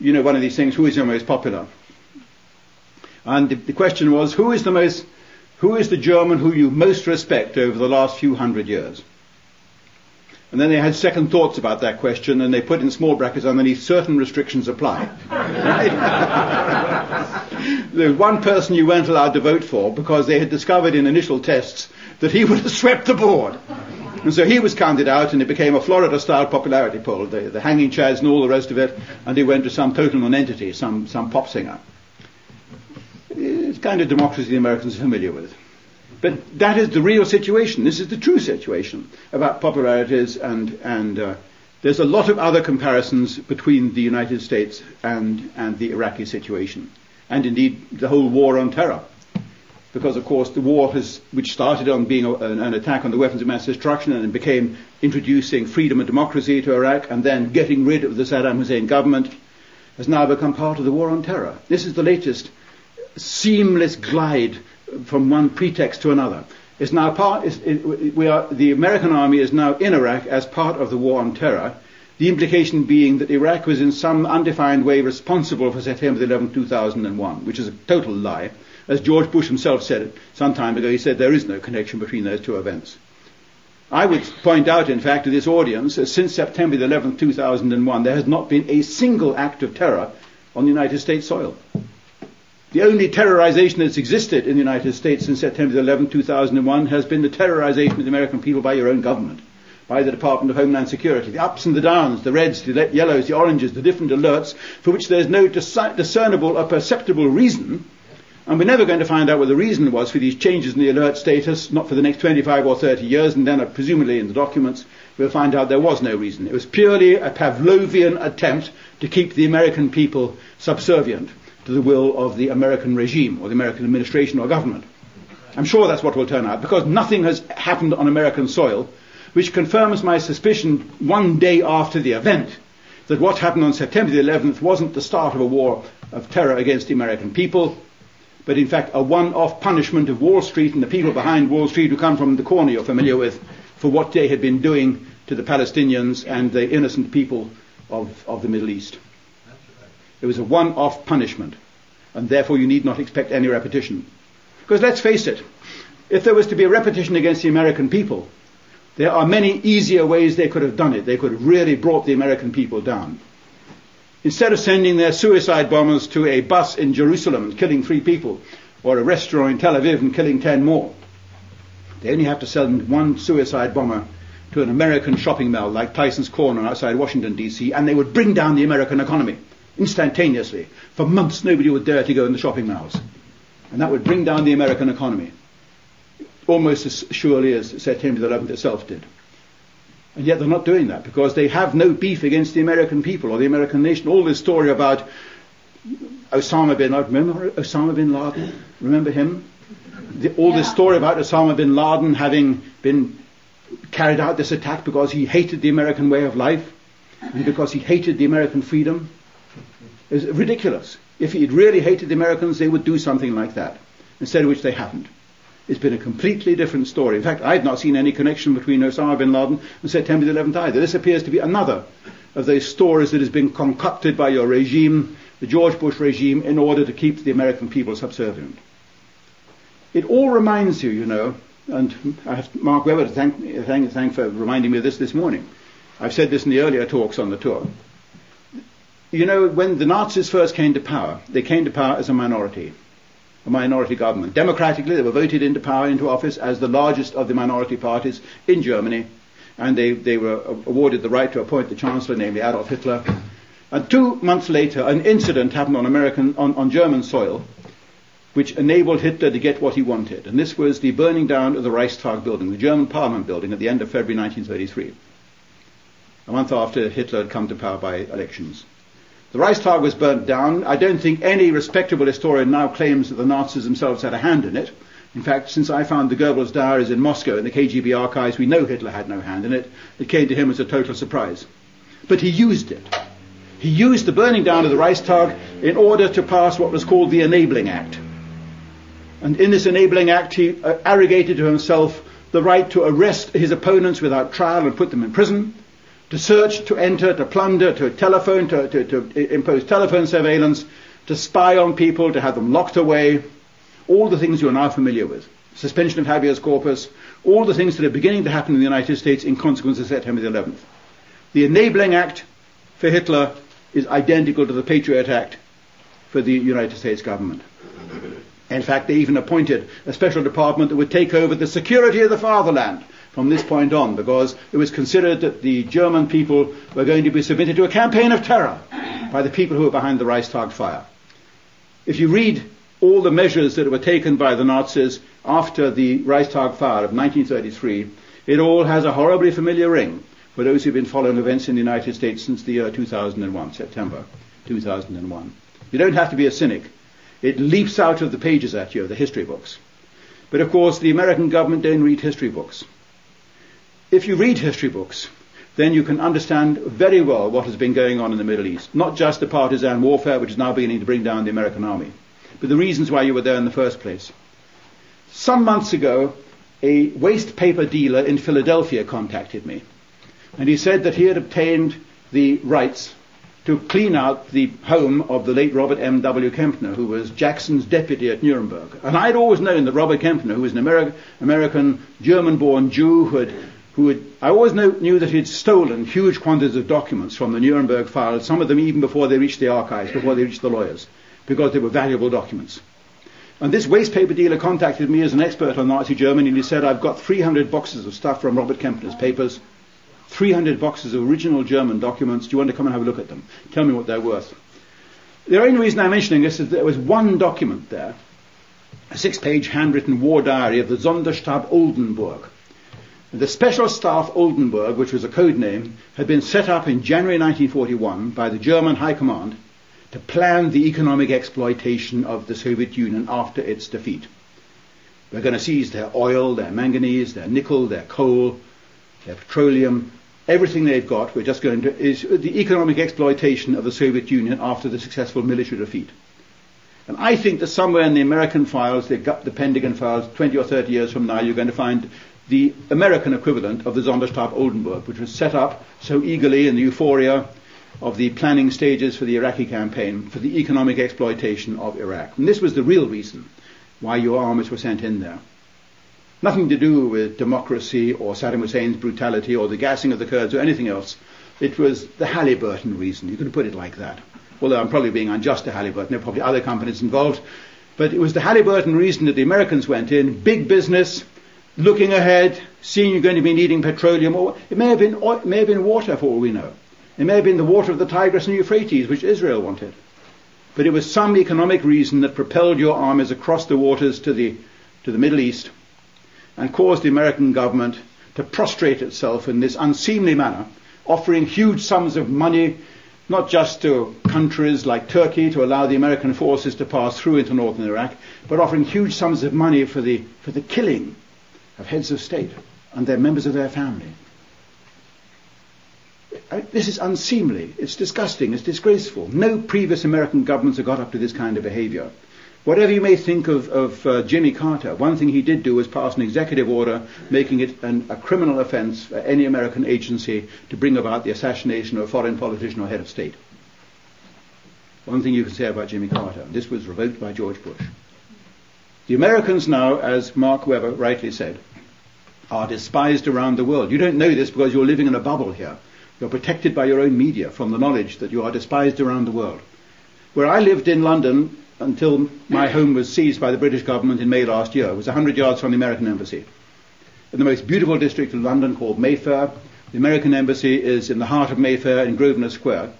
you know, one of these things, who is your most popular? And the, the question was, who is the most, who is the German who you most respect over the last few hundred years? And then they had second thoughts about that question, and they put in small brackets underneath certain restrictions apply. There's one person you weren't allowed to vote for because they had discovered in initial tests that he would have swept the board. And so he was counted out, and it became a Florida-style popularity poll, the, the hanging chads and all the rest of it, and he went to some total nonentity, some, some pop singer. It's kind of democracy the Americans are familiar with. But that is the real situation. This is the true situation about popularities, and, and uh, there's a lot of other comparisons between the United States and, and the Iraqi situation, and indeed the whole war on terror because of course the war has, which started on being a, an, an, attack on the weapons of mass destruction and became introducing freedom and democracy to Iraq and then getting rid of the Saddam Hussein government, has now become part of the war on terror. This is the latest seamless glide from one pretext to another. is now part. Is, it, we are the American army is now in Iraq as part of the war on terror. The implication being that Iraq was in some undefined way responsible for September 11, 2001, which is a total lie. As George Bush himself said some time ago, he said there is no connection between those two events. I would point out, in fact, to this audience that since September 11, 2001, there has not been a single act of terror on the United States soil. The only terrorization that's existed in the United States since September 11, 2001 has been the terrorization of the American people by your own government, by the Department of Homeland Security. The ups and the downs, the reds, the yellows, the oranges, the different alerts for which there's no discernible or perceptible reason. And we're never going to find out what the reason was for these changes in the alert status, not for the next 25 or 30 years, and then uh, presumably in the documents we'll find out there was no reason. It was purely a Pavlovian attempt to keep the American people subservient to the will of the American regime or the American administration or government. I'm sure that's what will turn out because nothing has happened on American soil which confirms my suspicion one day after the event that what happened on September the 11th wasn't the start of a war of terror against the American people, but in fact a one-off punishment of Wall Street and the people behind Wall Street who come from the corner you're familiar with for what they had been doing to the Palestinians and the innocent people of, of the Middle East. It was a one-off punishment, and therefore you need not expect any repetition. Because let's face it, if there was to be a repetition against the American people, there are many easier ways they could have done it. They could have really brought the American people down. Instead of sending their suicide bombers to a bus in Jerusalem and killing three people, or a restaurant in Tel Aviv and killing ten more, they only have to send one suicide bomber to an American shopping mall like Tyson's Corner outside Washington, D.C., and they would bring down the American economy instantaneously. For months, nobody would dare to go in the shopping malls. And that would bring down the American economy almost as surely as September 11th itself did. And yet they're not doing that because they have no beef against the American people or the American nation. All this story about Osama bin Laden, remember Osama bin Laden? Remember him? The, all yeah. this story about Osama bin Laden having been carried out this attack because he hated the American way of life and because he hated the American freedom is ridiculous. If he'd really hated the Americans, they would do something like that, instead of which they haven't. It's been a completely different story. In fact, I've not seen any connection between Osama bin Laden and September the 11th either. This appears to be another of those stories that has been concocted by your regime, the George Bush regime, in order to keep the American people subservient. It all reminds you, you know, and I have Mark Weber to thank, thank, thank for reminding me of this this morning. I've said this in the earlier talks on the tour. You know, when the Nazis first came to power, they came to power as a minority, a minority government. Democratically, they were voted into power, into office as the largest of the minority parties in Germany, and they, they were awarded the right to appoint the chancellor, namely Adolf Hitler. And two months later, an incident happened on American, on, on German soil, which enabled Hitler to get what he wanted. And this was the burning down of the Reichstag building, the German parliament building, at the end of February 1933, a month after Hitler had come to power by elections. The Reichstag was burnt down. I don't think any respectable historian now claims that the Nazis themselves had a hand in it. In fact, since I found the Goebbels diaries in Moscow in the KGB archives, we know Hitler had no hand in it. It came to him as a total surprise. But he used it. He used the burning down of the Reichstag in order to pass what was called the Enabling Act. And in this Enabling Act, he uh, arrogated to himself the right to arrest his opponents without trial and put them in prison, to search, to enter, to plunder, to telephone, to, to, to impose telephone surveillance, to spy on people, to have them locked away, all the things you're now familiar with. Suspension of habeas corpus, all the things that are beginning to happen in the United States in consequence of September the 11th. The Enabling Act for Hitler is identical to the Patriot Act for the United States government. In fact, they even appointed a special department that would take over the security of the fatherland from this point on because it was considered that the German people were going to be submitted to a campaign of terror by the people who were behind the Reichstag fire. If you read all the measures that were taken by the Nazis after the Reichstag fire of 1933, it all has a horribly familiar ring for those who've been following events in the United States since the year 2001, September 2001. You don't have to be a cynic. It leaps out of the pages at you, the history books. But of course, the American government don't read history books. If you read history books, then you can understand very well what has been going on in the Middle East. Not just the partisan warfare, which is now beginning to bring down the American army, but the reasons why you were there in the first place. Some months ago, a waste paper dealer in Philadelphia contacted me. And he said that he had obtained the rights to clean out the home of the late Robert M. W. Kempner, who was Jackson's deputy at Nuremberg. And I'd always known that Robert Kempner, who was an Ameri- American German-born Jew who had, who had, I always knew that he'd stolen huge quantities of documents from the Nuremberg files, some of them even before they reached the archives, before they reached the lawyers, because they were valuable documents. And this waste paper dealer contacted me as an expert on Nazi Germany, and he said, I've got 300 boxes of stuff from Robert Kempner's papers 300 boxes of original German documents. Do you want to come and have a look at them? Tell me what they're worth. The only reason I'm mentioning this is there was one document there, a six-page handwritten war diary of the Sonderstab Oldenburg. The Special Staff Oldenburg, which was a code name, had been set up in January 1941 by the German High Command to plan the economic exploitation of the Soviet Union after its defeat. We're going to seize their oil, their manganese, their nickel, their coal, their petroleum, everything they've got, we're just going to, is the economic exploitation of the Soviet Union after the successful military defeat. And I think that somewhere in the American files, the, the Pentagon files, 20 or 30 years from now, you're going to find the American equivalent of the Sonderstab Oldenburg, which was set up so eagerly in the euphoria of the planning stages for the Iraqi campaign for the economic exploitation of Iraq. And this was the real reason why your armies were sent in there. Nothing to do with democracy or Saddam Hussein's brutality or the gassing of the Kurds or anything else. It was the Halliburton reason. You could put it like that. Although I'm probably being unjust to Halliburton. There are probably other companies involved. But it was the Halliburton reason that the Americans went in. Big business, looking ahead, seeing you're going to be needing petroleum. Or it may have been, it may have been water for all we know. It may have been the water of the Tigris and Euphrates, which Israel wanted. But it was some economic reason that propelled your armies across the waters to the, to the Middle East and caused the American government to prostrate itself in this unseemly manner, offering huge sums of money not just to countries like Turkey to allow the American forces to pass through into northern Iraq, but offering huge sums of money for the, for the killing of heads of state and their members of their family. This is unseemly. It's disgusting. It's disgraceful. No previous American governments have got up to this kind of behavior. Whatever you may think of, of uh, Jimmy Carter, one thing he did do was pass an executive order making it an, a criminal offense for any American agency to bring about the assassination of a foreign politician or head of state. One thing you can say about Jimmy Carter, this was revoked by George Bush. The Americans now, as Mark Weber rightly said, are despised around the world. You don't know this because you're living in a bubble here. You're protected by your own media from the knowledge that you are despised around the world. Where I lived in London, until my home was seized by the British government in May last year. It was 100 yards from the American embassy. In the most beautiful district of London called Mayfair. The American embassy is in the heart of Mayfair in Grosvenor Square.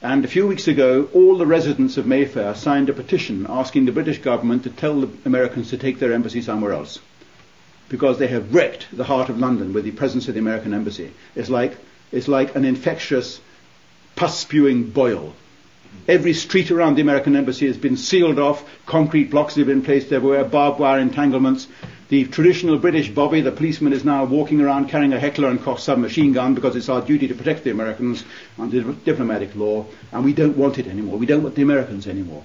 And a few weeks ago, all the residents of Mayfair signed a petition asking the British government to tell the Americans to take their embassy somewhere else. Because they have wrecked the heart of London with the presence of the American embassy. It's like, it's like an infectious, pus spewing boil Every street around the American embassy has been sealed off. Concrete blocks have been placed everywhere, barbed wire entanglements. The traditional British bobby, the policeman, is now walking around carrying a Heckler and Koch submachine gun because it's our duty to protect the Americans under diplomatic law, and we don't want it anymore. We don't want the Americans anymore.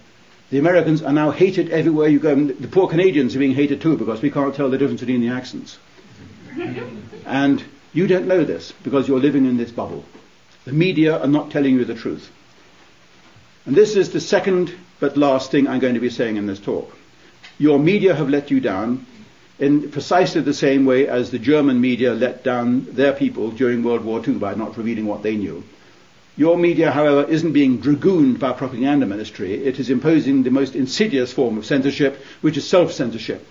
The Americans are now hated everywhere you go. The poor Canadians are being hated too because we can't tell the difference between the accents. and you don't know this because you're living in this bubble. The media are not telling you the truth. And this is the second but last thing I'm going to be saying in this talk. Your media have let you down in precisely the same way as the German media let down their people during World War II by not revealing what they knew. Your media, however, isn't being dragooned by propaganda ministry. It is imposing the most insidious form of censorship, which is self-censorship.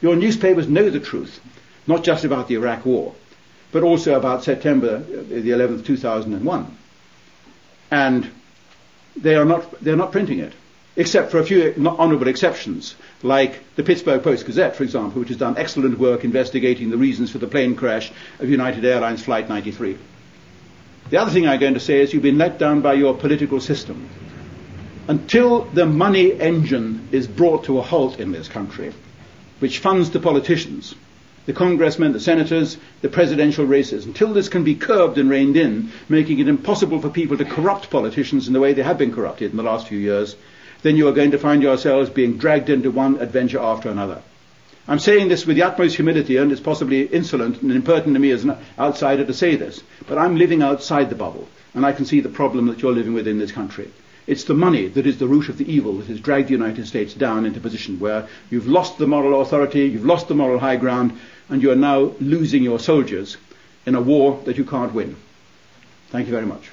Your newspapers know the truth, not just about the Iraq War, but also about September uh, the 11th, 2001. And they are not, they're not printing it, except for a few honourable exceptions, like the Pittsburgh Post-Gazette, for example, which has done excellent work investigating the reasons for the plane crash of United Airlines Flight 93. The other thing I'm going to say is you've been let down by your political system. Until the money engine is brought to a halt in this country, which funds the politicians, the congressmen, the senators, the presidential races, until this can be curbed and reined in, making it impossible for people to corrupt politicians in the way they have been corrupted in the last few years, then you are going to find yourselves being dragged into one adventure after another. I'm saying this with the utmost humility, and it's possibly insolent and impertinent to me as an outsider to say this, but I'm living outside the bubble, and I can see the problem that you're living with in this country. It's the money that is the root of the evil that has dragged the United States down into a position where you've lost the moral authority, you've lost the moral high ground, and you're now losing your soldiers in a war that you can't win. Thank you very much.